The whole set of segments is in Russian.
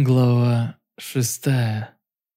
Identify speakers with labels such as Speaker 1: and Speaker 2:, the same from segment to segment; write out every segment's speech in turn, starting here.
Speaker 1: Глава шестая.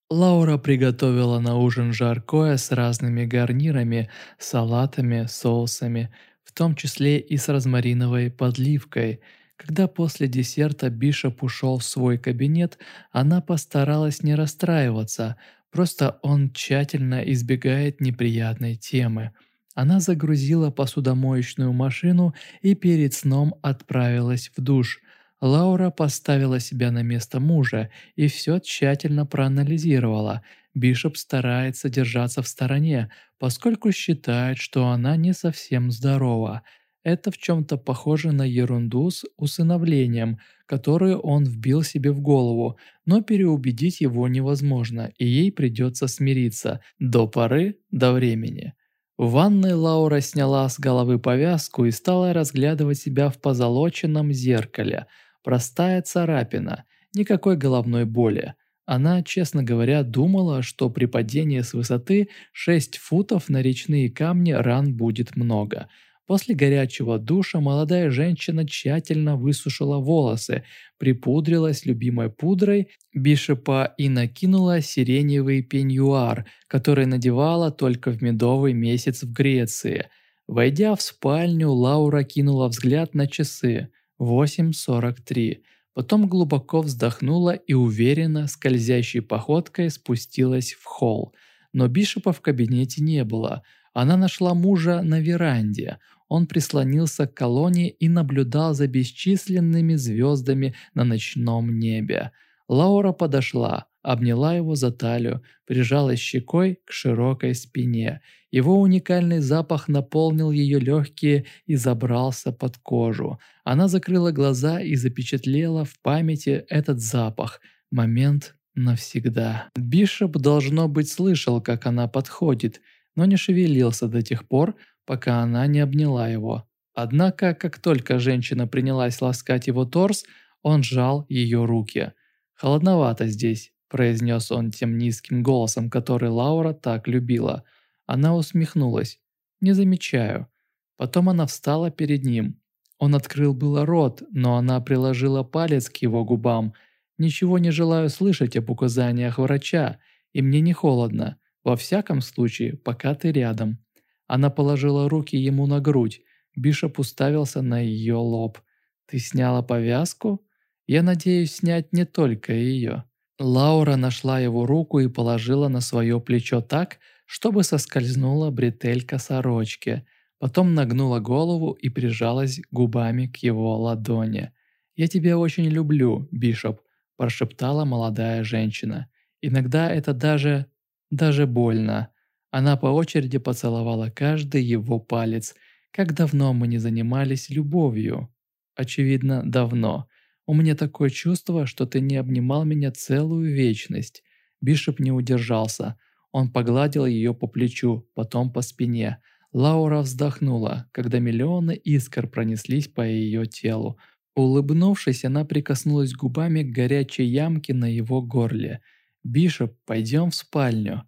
Speaker 1: Лаура приготовила на ужин жаркое с разными гарнирами, салатами, соусами, в том числе и с розмариновой подливкой. Когда после десерта Бишоп ушел в свой кабинет, она постаралась не расстраиваться, просто он тщательно избегает неприятной темы. Она загрузила посудомоечную машину и перед сном отправилась в душ – Лаура поставила себя на место мужа и все тщательно проанализировала. Бишоп старается держаться в стороне, поскольку считает, что она не совсем здорова. Это в чем-то похоже на ерунду с усыновлением, которую он вбил себе в голову, но переубедить его невозможно, и ей придется смириться до поры до времени. В ванной Лаура сняла с головы повязку и стала разглядывать себя в позолоченном зеркале – Простая царапина, никакой головной боли. Она, честно говоря, думала, что при падении с высоты 6 футов на речные камни ран будет много. После горячего душа молодая женщина тщательно высушила волосы, припудрилась любимой пудрой бишепа и накинула сиреневый пеньюар, который надевала только в медовый месяц в Греции. Войдя в спальню, Лаура кинула взгляд на часы. 8.43. Потом глубоко вздохнула и уверенно, скользящей походкой спустилась в холл. Но Бишопа в кабинете не было. Она нашла мужа на веранде. Он прислонился к колонне и наблюдал за бесчисленными звездами на ночном небе. Лаура подошла, обняла его за талию, прижалась щекой к широкой спине. Его уникальный запах наполнил ее легкие и забрался под кожу. Она закрыла глаза и запечатлела в памяти этот запах. Момент навсегда. Бишоп, должно быть, слышал, как она подходит, но не шевелился до тех пор, пока она не обняла его. Однако, как только женщина принялась ласкать его торс, он сжал ее руки. «Холодновато здесь», произнес он тем низким голосом, который Лаура так любила. Она усмехнулась. «Не замечаю». Потом она встала перед ним. Он открыл было рот, но она приложила палец к его губам. «Ничего не желаю слышать об указаниях врача, и мне не холодно. Во всяком случае, пока ты рядом». Она положила руки ему на грудь. Бишоп уставился на ее лоб. «Ты сняла повязку? Я надеюсь снять не только ее». Лаура нашла его руку и положила на свое плечо так, чтобы соскользнула бретелька сорочки. Потом нагнула голову и прижалась губами к его ладони. «Я тебя очень люблю, Бишоп», – прошептала молодая женщина. «Иногда это даже... даже больно». Она по очереди поцеловала каждый его палец. Как давно мы не занимались любовью? Очевидно, давно. У меня такое чувство, что ты не обнимал меня целую вечность». Бишоп не удержался. Он погладил ее по плечу, потом по спине. Лаура вздохнула, когда миллионы искр пронеслись по ее телу. Улыбнувшись, она прикоснулась губами к горячей ямке на его горле. «Бишоп, пойдем в спальню».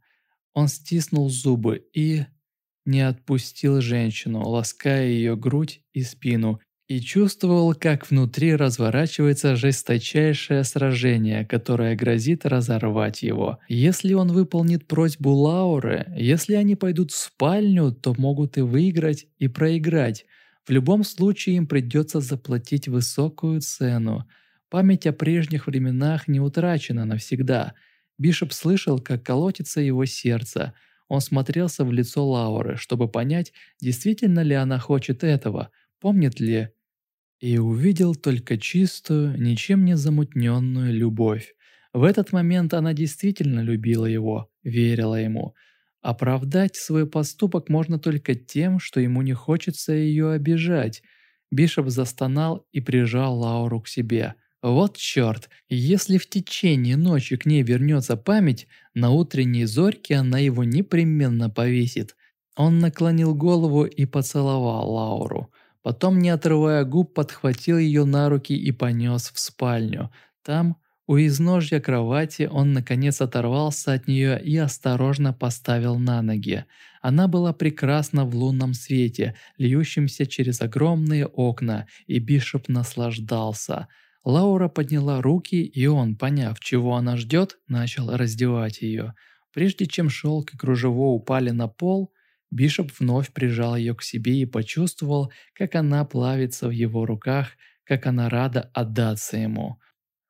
Speaker 1: Он стиснул зубы и... не отпустил женщину, лаская ее грудь и спину, и чувствовал, как внутри разворачивается жесточайшее сражение, которое грозит разорвать его. Если он выполнит просьбу Лауры, если они пойдут в спальню, то могут и выиграть, и проиграть. В любом случае им придется заплатить высокую цену. Память о прежних временах не утрачена навсегда. Бишоп слышал, как колотится его сердце. Он смотрелся в лицо Лауры, чтобы понять, действительно ли она хочет этого – помнит ли, и увидел только чистую, ничем не замутненную любовь. В этот момент она действительно любила его, верила ему. Оправдать свой поступок можно только тем, что ему не хочется ее обижать. Бишоп застонал и прижал Лауру к себе. Вот черт, если в течение ночи к ней вернется память, на утренней зорьке она его непременно повесит. Он наклонил голову и поцеловал Лауру. Потом, не отрывая губ, подхватил ее на руки и понес в спальню. Там, у изножья кровати, он наконец оторвался от нее и осторожно поставил на ноги. Она была прекрасна в лунном свете, льющемся через огромные окна, и Бишоп наслаждался. Лаура подняла руки, и он, поняв, чего она ждет, начал раздевать ее. Прежде чем шелк и кружево упали на пол, Бишоп вновь прижал ее к себе и почувствовал, как она плавится в его руках, как она рада отдаться ему.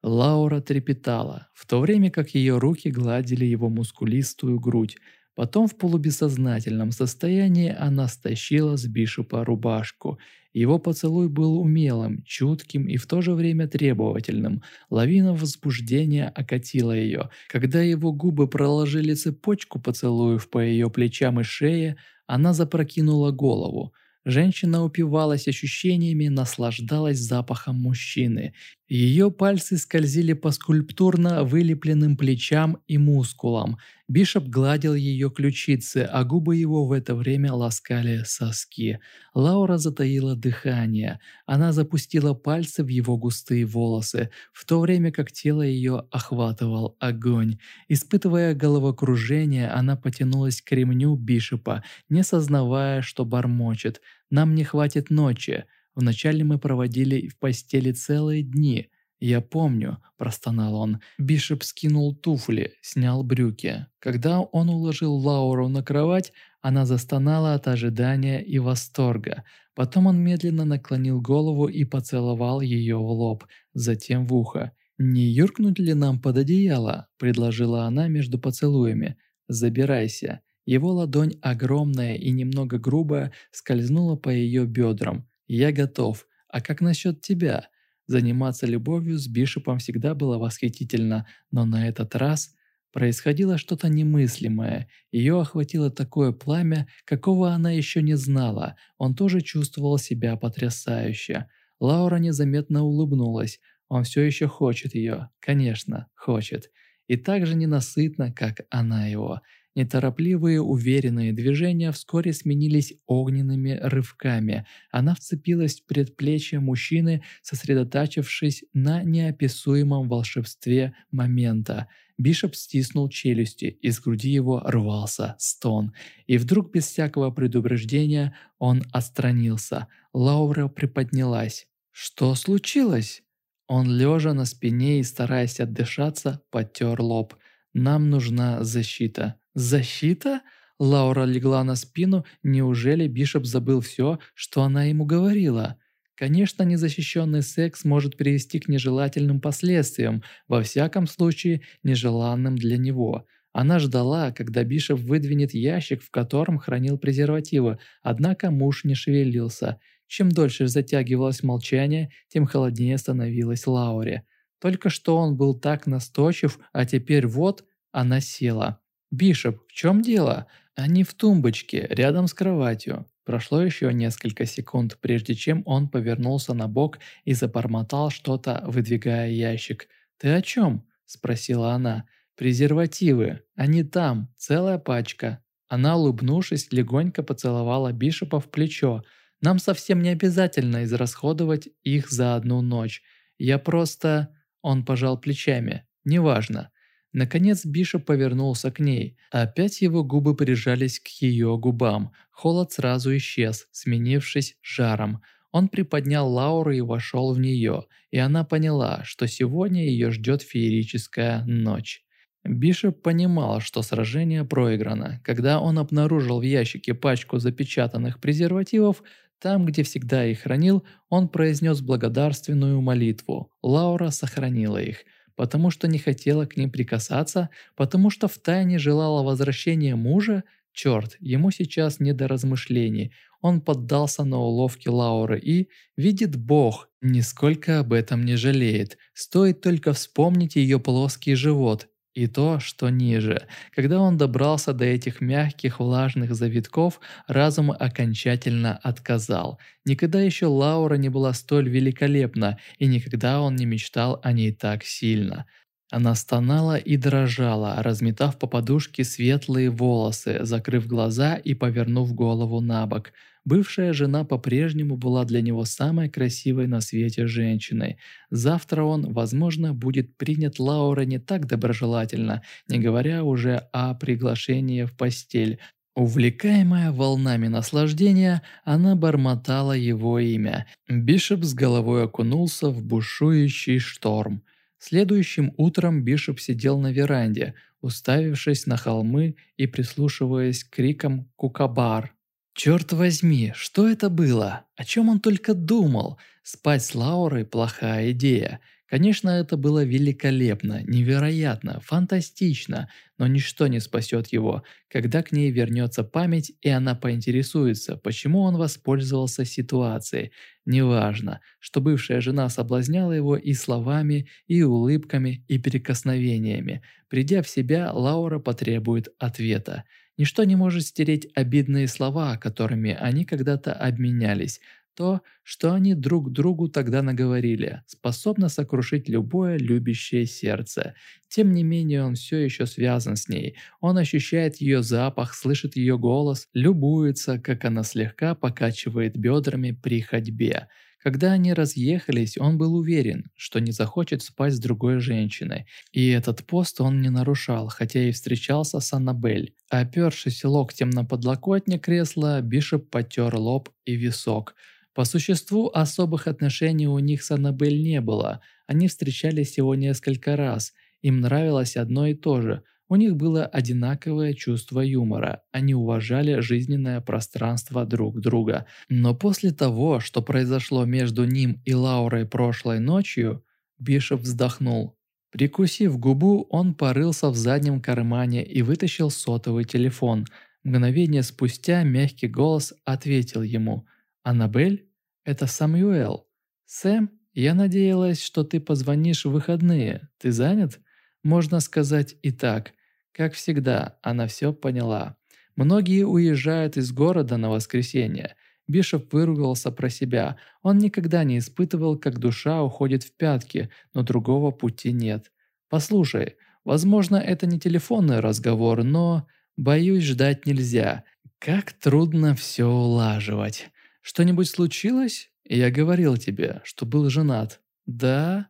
Speaker 1: Лаура трепетала, в то время как ее руки гладили его мускулистую грудь. Потом в полубессознательном состоянии она стащила с Бишопа рубашку – его поцелуй был умелым, чутким и в то же время требовательным. Лавина возбуждения окатила ее. Когда его губы проложили цепочку поцелуев по ее плечам и шее, она запрокинула голову. Женщина упивалась ощущениями, наслаждалась запахом мужчины. Ее пальцы скользили по скульптурно вылепленным плечам и мускулам. Бишоп гладил ее ключицы, а губы его в это время ласкали соски. Лаура затаила дыхание. Она запустила пальцы в его густые волосы, в то время как тело ее охватывал огонь. Испытывая головокружение, она потянулась к ремню Бишопа, не сознавая, что бормочет. «Нам не хватит ночи». Вначале мы проводили в постели целые дни. «Я помню», – простонал он. Бишоп скинул туфли, снял брюки. Когда он уложил Лауру на кровать, она застонала от ожидания и восторга. Потом он медленно наклонил голову и поцеловал ее в лоб, затем в ухо. «Не юркнуть ли нам под одеяло?» – предложила она между поцелуями. «Забирайся». Его ладонь, огромная и немного грубая, скользнула по ее бедрам. «Я готов. А как насчет тебя?» Заниматься любовью с Бишопом всегда было восхитительно, но на этот раз происходило что-то немыслимое. Ее охватило такое пламя, какого она еще не знала. Он тоже чувствовал себя потрясающе. Лаура незаметно улыбнулась. Он все еще хочет ее. Конечно, хочет. И так же ненасытно, как она его. Неторопливые уверенные движения вскоре сменились огненными рывками. Она вцепилась в предплечье мужчины, сосредотачившись на неописуемом волшебстве момента. Бишоп стиснул челюсти, из груди его рвался стон. И вдруг без всякого предупреждения он отстранился. Лаура приподнялась. «Что случилось?» Он, лежа на спине и стараясь отдышаться, потер лоб. «Нам нужна защита». «Защита?» Лаура легла на спину, неужели Бишоп забыл все, что она ему говорила? Конечно, незащищенный секс может привести к нежелательным последствиям, во всяком случае, нежеланным для него. Она ждала, когда Бишоп выдвинет ящик, в котором хранил презервативы, однако муж не шевелился. Чем дольше затягивалось молчание, тем холоднее становилась Лауре. Только что он был так настойчив, а теперь вот она села. «Бишоп, в чем дело?» «Они в тумбочке, рядом с кроватью». Прошло еще несколько секунд, прежде чем он повернулся на бок и забормотал что-то, выдвигая ящик. «Ты о чем?» – спросила она. «Презервативы. Они там. Целая пачка». Она, улыбнувшись, легонько поцеловала Бишопа в плечо. «Нам совсем не обязательно израсходовать их за одну ночь. Я просто...» Он пожал плечами. «Неважно. Наконец Бишоп повернулся к ней. Опять его губы прижались к ее губам. Холод сразу исчез, сменившись жаром. Он приподнял Лауру и вошел в нее, и она поняла, что сегодня ее ждет феерическая ночь. Бишоп понимал, что сражение проиграно. Когда он обнаружил в ящике пачку запечатанных презервативов, там, где всегда их хранил, он произнес благодарственную молитву. Лаура сохранила их – потому что не хотела к ним прикасаться, потому что втайне желала возвращения мужа, черт, ему сейчас не до размышлений. Он поддался на уловки Лауры и, видит Бог, нисколько об этом не жалеет. Стоит только вспомнить ее плоский живот и то, что ниже. Когда он добрался до этих мягких влажных завитков, разум окончательно отказал. Никогда еще Лаура не была столь великолепна, и никогда он не мечтал о ней так сильно. Она стонала и дрожала, разметав по подушке светлые волосы, закрыв глаза и повернув голову на бок – Бывшая жена по-прежнему была для него самой красивой на свете женщиной. Завтра он, возможно, будет принят Лаура не так доброжелательно, не говоря уже о приглашении в постель. Увлекаемая волнами наслаждения, она бормотала его имя. Бишоп с головой окунулся в бушующий шторм. Следующим утром Бишоп сидел на веранде, уставившись на холмы и прислушиваясь к крикам «Кукабар!». Черт возьми, что это было? О чем он только думал? Спать с Лаурой – плохая идея. Конечно, это было великолепно, невероятно, фантастично, но ничто не спасет его, когда к ней вернется память и она поинтересуется, почему он воспользовался ситуацией. Неважно, что бывшая жена соблазняла его и словами, и улыбками, и прикосновениями. Придя в себя, Лаура потребует ответа. Ничто не может стереть обидные слова, которыми они когда-то обменялись. То, что они друг другу тогда наговорили, способно сокрушить любое любящее сердце. Тем не менее, он все еще связан с ней. Он ощущает ее запах, слышит ее голос, любуется, как она слегка покачивает бедрами при ходьбе. Когда они разъехались, он был уверен, что не захочет спать с другой женщиной. И этот пост он не нарушал, хотя и встречался с Аннабель. Опершись локтем на подлокотник кресла, Бишоп потер лоб и висок. По существу особых отношений у них с Аннабель не было. Они встречались всего несколько раз. Им нравилось одно и то же – у них было одинаковое чувство юмора, они уважали жизненное пространство друг друга. Но после того, что произошло между ним и Лаурой прошлой ночью, Бишоп вздохнул. Прикусив губу, он порылся в заднем кармане и вытащил сотовый телефон. Мгновение спустя мягкий голос ответил ему. «Аннабель? Это Самюэл. Сэм, я надеялась, что ты позвонишь в выходные. Ты занят?» Можно сказать и так. Как всегда, она все поняла. Многие уезжают из города на воскресенье. Бишоп выругался про себя. Он никогда не испытывал, как душа уходит в пятки, но другого пути нет. «Послушай, возможно, это не телефонный разговор, но... Боюсь, ждать нельзя. Как трудно все улаживать. Что-нибудь случилось? Я говорил тебе, что был женат. Да?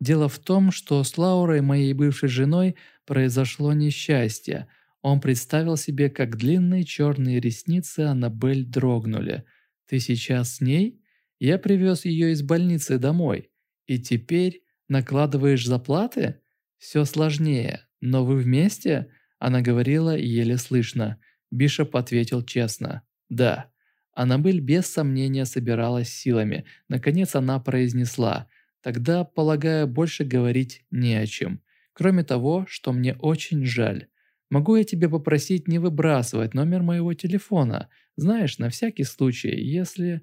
Speaker 1: Дело в том, что с Лаурой, моей бывшей женой, произошло несчастье. Он представил себе, как длинные черные ресницы Аннабель дрогнули. «Ты сейчас с ней? Я привез ее из больницы домой. И теперь накладываешь заплаты? Все сложнее. Но вы вместе?» Она говорила еле слышно. Бишоп ответил честно. «Да». Аннабель без сомнения собиралась силами. Наконец она произнесла – Тогда, полагаю, больше говорить не о чем. Кроме того, что мне очень жаль. Могу я тебе попросить не выбрасывать номер моего телефона? Знаешь, на всякий случай, если...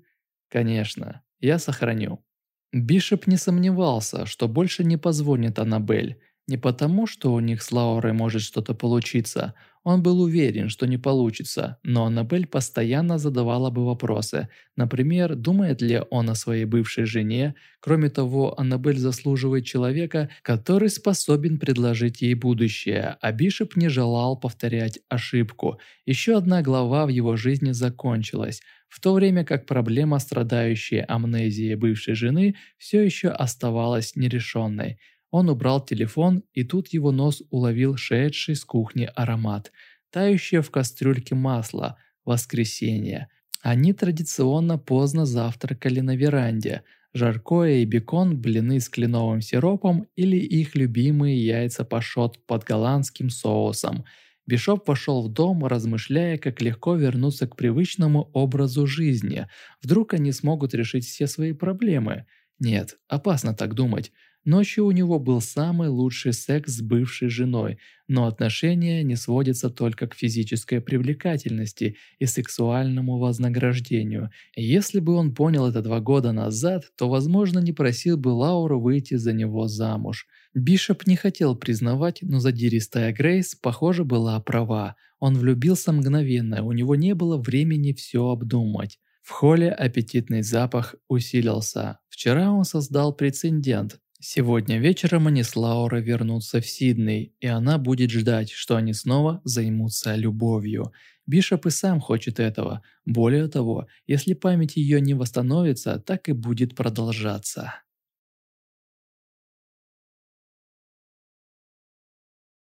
Speaker 1: Конечно, я сохраню. Бишоп не сомневался, что больше не позвонит Аннабель. Не потому, что у них с Лаурой может что-то получиться – он был уверен, что не получится, но Аннабель постоянно задавала бы вопросы. Например, думает ли он о своей бывшей жене? Кроме того, Аннабель заслуживает человека, который способен предложить ей будущее, а Бишоп не желал повторять ошибку. Еще одна глава в его жизни закончилась, в то время как проблема, страдающая амнезией бывшей жены, все еще оставалась нерешенной – он убрал телефон, и тут его нос уловил шедший с кухни аромат. Тающее в кастрюльке масло. Воскресенье. Они традиционно поздно завтракали на веранде. Жаркое и бекон, блины с кленовым сиропом или их любимые яйца пашот под голландским соусом. Бишоп вошел в дом, размышляя, как легко вернуться к привычному образу жизни. Вдруг они смогут решить все свои проблемы. Нет, опасно так думать. Ночью у него был самый лучший секс с бывшей женой, но отношения не сводятся только к физической привлекательности и сексуальному вознаграждению. Если бы он понял это два года назад, то, возможно, не просил бы Лауру выйти за него замуж. Бишоп не хотел признавать, но задиристая Грейс, похоже, была права. Он влюбился мгновенно, у него не было времени все обдумать. В холле аппетитный запах усилился. Вчера он создал прецедент, Сегодня вечером они с Лаурой вернутся в Сидней, и она будет ждать, что они снова займутся любовью. Бишоп и сам хочет этого. Более того, если память ее не восстановится, так и будет продолжаться.